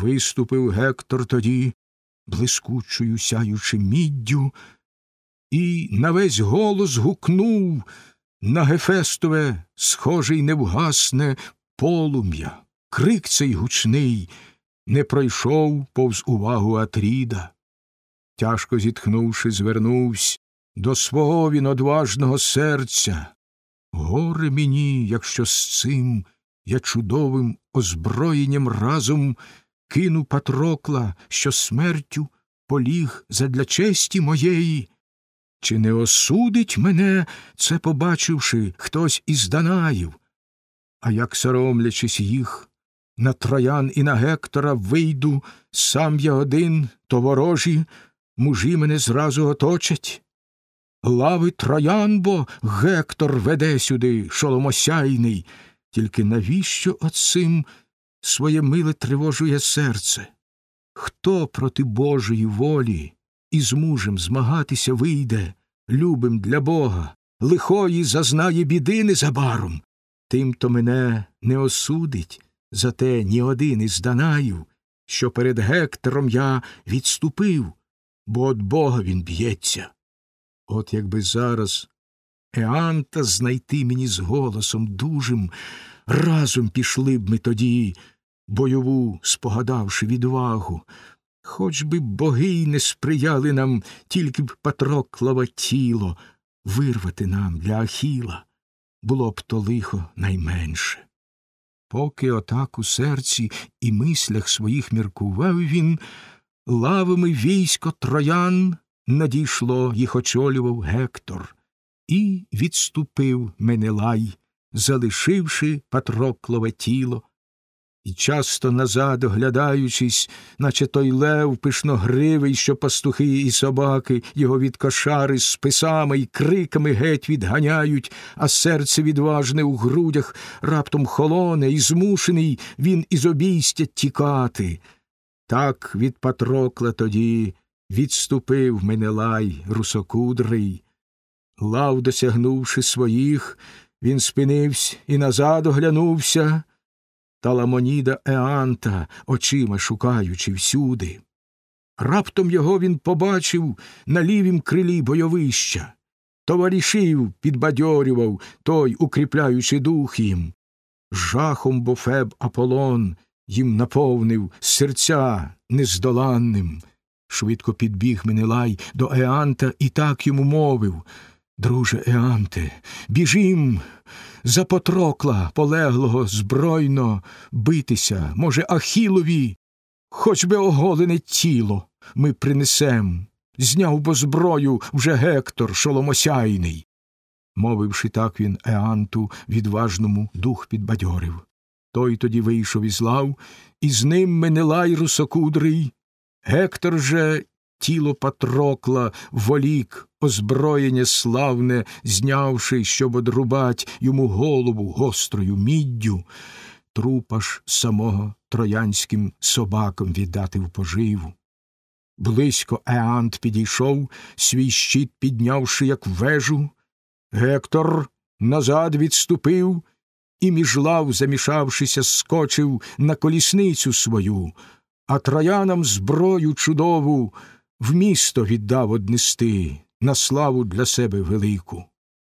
Виступив Гектор тоді, блискучою сяючи міддю, і на весь голос гукнув на Гефестове, схожий невгасне полум'я. Крик цей гучний не пройшов повз увагу Атріда. Тяжко зітхнувши, звернувся до свого він одважного серця. Горе мені, якщо з цим я чудовим озброєнням разом кину Патрокла, що смертю поліг задля честі моєї. Чи не осудить мене, це побачивши, хтось із Данаїв? А як, соромлячись їх, на троян і на Гектора вийду, сам я один, то ворожі, мужі мене зразу оточать. Лави троян бо Гектор веде сюди, шоломосяйний, тільки навіщо оцим своє миле тривожує серце? Хто проти Божої волі із мужем змагатися вийде, любим для Бога, лихої зазнає біди незабаром, тим то мене не осудить, зате ні один із Данаїв, що перед Гектором я відступив, бо от Бога він б'ється. От якби зараз Еанта знайти мені з голосом дужим, разом пішли б ми тоді, бойову спогадавши відвагу, хоч би боги й не сприяли нам тільки б Патроклове тіло вирвати нам для Ахіла, було б то лихо найменше. Поки отак у серці і мислях своїх міркував він, лавами військо троян надійшло, їх очолював Гектор, і відступив Менелай, залишивши Патроклове тіло, і часто назад, оглядаючись, наче той лев пишногривий, що пастухи і собаки його від кошари з писами й криками геть відганяють, а серце відважне у грудях раптом холоне, і змушений він із обійстя тікати. Так від Патрокла тоді відступив Менелай русокудрий. Лав, досягнувши своїх, він спинився і назад оглянувся, та Ламоніда Еанта, очима шукаючи всюди. Раптом його він побачив на лівім крилі бойовища, товаришів підбадьорював той, укріпляючи дух їм. Жахом бофеб Аполлон їм наповнив серця нездоланним. Швидко підбіг Менелай до Еанта і так йому мовив Друже Еанте, біжім за Потрокла полеглого збройно битися, може, Ахілові, хоч би оголене тіло ми принесем. Зняв бо зброю вже Гектор шоломосяйний. Мовивши так він Еанту відважному дух підбадьорив. Той тоді вийшов із лав, і з ним Менелай русокудрий. Гектор же тіло Патрокла волік, озброєння славне, знявши, щоб одрубать йому голову гострою міддю, трупа ж самого троянським собакам віддати в поживу. Близько Еант підійшов, свій щит піднявши, як вежу. Гектор назад відступив і між лав, замішавшися, скочив на колісницю свою, а троянам зброю чудову в місто віддав однести на славу для себе велику.